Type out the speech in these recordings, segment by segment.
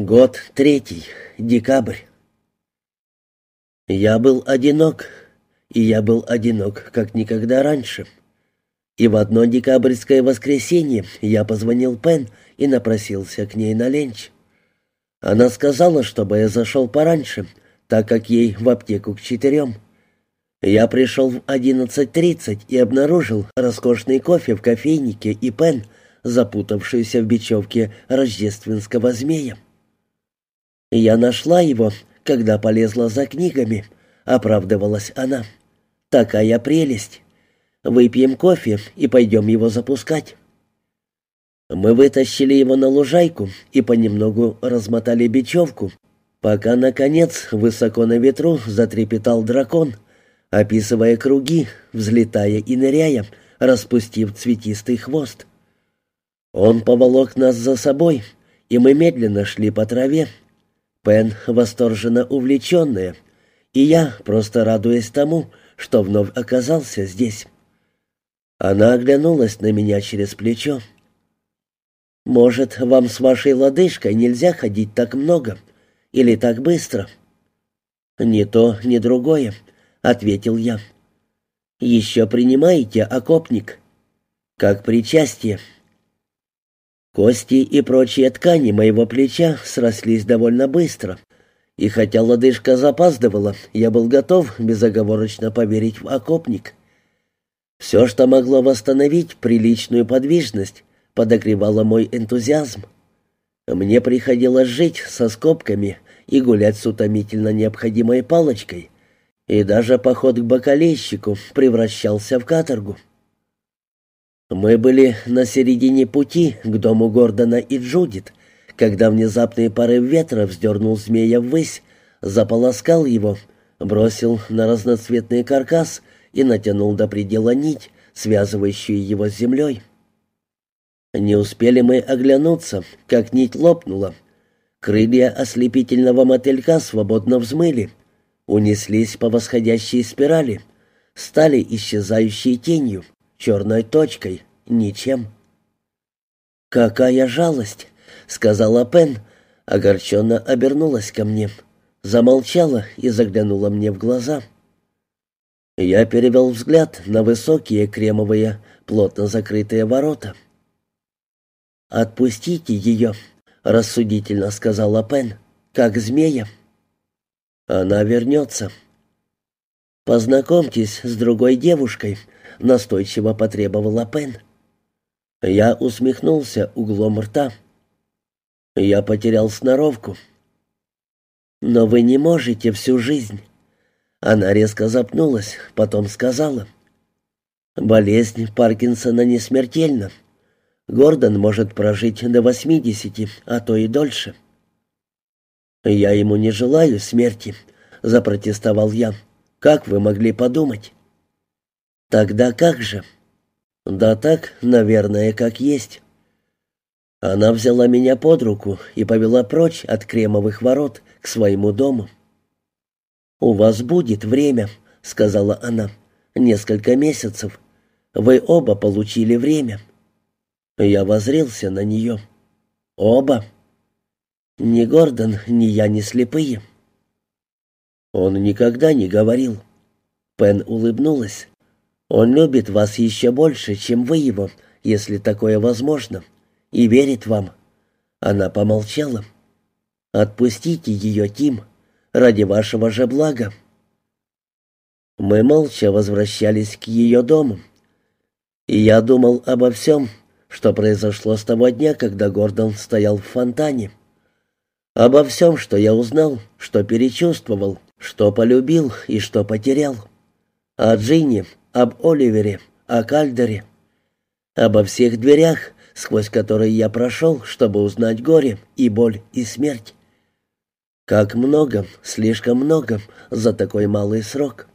Год третий, декабрь. Я был одинок, и я был одинок, как никогда раньше. И в одно декабрьское воскресенье я позвонил Пен и напросился к ней на ленч. Она сказала, чтобы я зашел пораньше, так как ей в аптеку к четырем. Я пришел в одиннадцать тридцать и обнаружил роскошный кофе в кофейнике и Пен, запутавшуюся в бечевке рождественского змея. «Я нашла его, когда полезла за книгами», — оправдывалась она. «Такая прелесть. Выпьем кофе и пойдем его запускать». Мы вытащили его на лужайку и понемногу размотали бечевку, пока, наконец, высоко на ветру затрепетал дракон, описывая круги, взлетая и ныряя, распустив цветистый хвост. Он поволок нас за собой, и мы медленно шли по траве, Пен восторженно увлеченная, и я просто радуясь тому, что вновь оказался здесь. Она оглянулась на меня через плечо. «Может, вам с вашей лодыжкой нельзя ходить так много или так быстро?» «Ни то, ни другое», — ответил я. «Еще принимаете окопник?» «Как причастие», Кости и прочие ткани моего плеча срослись довольно быстро, и хотя лодыжка запаздывала, я был готов безоговорочно поверить в окопник. Все, что могло восстановить приличную подвижность, подогревало мой энтузиазм. Мне приходилось жить со скобками и гулять с утомительно необходимой палочкой, и даже поход к бокалейщику превращался в каторгу. Мы были на середине пути к дому Гордона и Джудит, когда внезапный порыв ветра вздернул змея ввысь, заполоскал его, бросил на разноцветный каркас и натянул до предела нить, связывающую его с землей. Не успели мы оглянуться, как нить лопнула. Крылья ослепительного мотылька свободно взмыли, унеслись по восходящей спирали, стали исчезающей тенью, черной точкой, ничем. «Какая жалость!» — сказала Пен, огорченно обернулась ко мне, замолчала и заглянула мне в глаза. Я перевел взгляд на высокие кремовые, плотно закрытые ворота. «Отпустите ее», — рассудительно сказала Пен, — «как змея». «Она вернется». «Познакомьтесь с другой девушкой», настойчиво потребовала Пен. Я усмехнулся углом рта. Я потерял сноровку. «Но вы не можете всю жизнь». Она резко запнулась, потом сказала. «Болезнь Паркинсона не смертельна. Гордон может прожить до восьмидесяти, а то и дольше». «Я ему не желаю смерти», — запротестовал я. «Как вы могли подумать?» Тогда как же? Да так, наверное, как есть. Она взяла меня под руку и повела прочь от кремовых ворот к своему дому. «У вас будет время», — сказала она, — «несколько месяцев. Вы оба получили время». Я возрился на нее. «Оба?» «Ни Гордон, ни я не слепые». Он никогда не говорил. Пен улыбнулась. Он любит вас еще больше, чем вы его, если такое возможно, и верит вам». Она помолчала. «Отпустите ее, Тим, ради вашего же блага». Мы молча возвращались к ее дому. И я думал обо всем, что произошло с того дня, когда Гордон стоял в фонтане. Обо всем, что я узнал, что перечувствовал, что полюбил и что потерял. О Джинни, об Оливере, о Кальдере, обо всех дверях, сквозь которые я прошел, чтобы узнать горе и боль и смерть. Как много, слишком много за такой малый срок.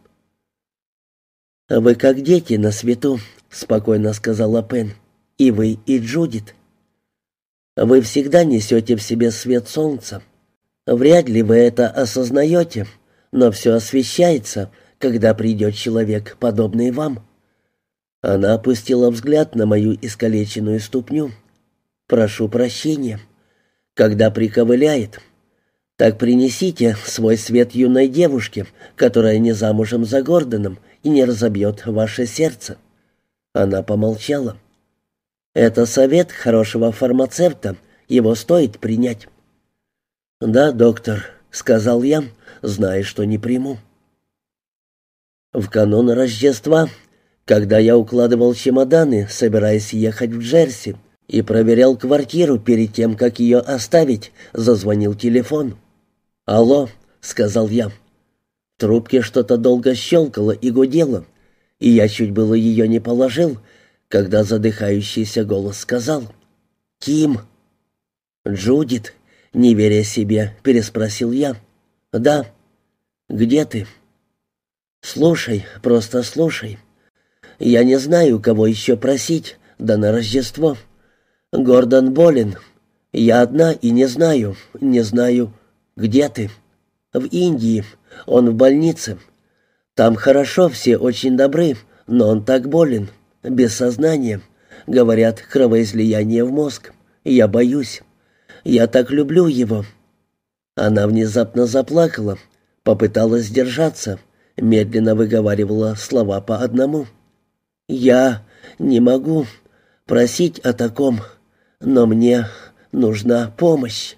«Вы как дети на свету», — спокойно сказала Пен. «И вы, и Джудит. Вы всегда несете в себе свет солнца. Вряд ли вы это осознаете, но все освещается, когда придет человек, подобный вам». Она опустила взгляд на мою искалеченную ступню. «Прошу прощения. когда приковыляет. Так принесите свой свет юной девушке, которая не замужем за Гордоном и не разобьет ваше сердце». Она помолчала. «Это совет хорошего фармацевта, его стоит принять». «Да, доктор», — сказал я, зная, что не приму. В канун Рождества, когда я укладывал чемоданы, собираясь ехать в Джерси, и проверял квартиру перед тем, как ее оставить, зазвонил телефон. «Алло», — сказал я. В трубке что-то долго щелкало и гудело, и я чуть было ее не положил, когда задыхающийся голос сказал «Ким». «Джудит», — не веря себе, переспросил я. «Да». «Где ты?» «Слушай, просто слушай. Я не знаю, кого еще просить, да на Рождество. Гордон болен. Я одна и не знаю, не знаю, где ты. В Индии. Он в больнице. Там хорошо, все очень добры, но он так болен, без сознания. Говорят, кровоизлияние в мозг. Я боюсь. Я так люблю его». Она внезапно заплакала, попыталась сдержаться, медленно выговаривала слова по одному. «Я не могу просить о таком, но мне нужна помощь».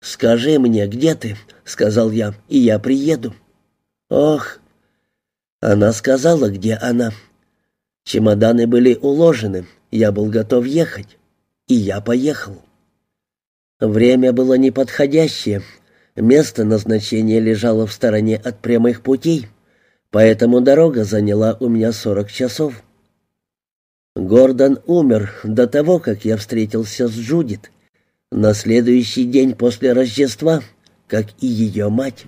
«Скажи мне, где ты?» — сказал я, — «и я приеду». «Ох!» Она сказала, где она. Чемоданы были уложены, я был готов ехать, и я поехал. Время было неподходящее, Место назначения лежало в стороне от прямых путей, поэтому дорога заняла у меня сорок часов. Гордон умер до того, как я встретился с Джудит, на следующий день после Рождества, как и ее мать.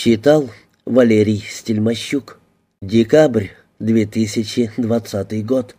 Читал Валерий Стельмощук. Декабрь 2020 год.